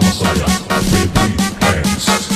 bersama saya Baby Hands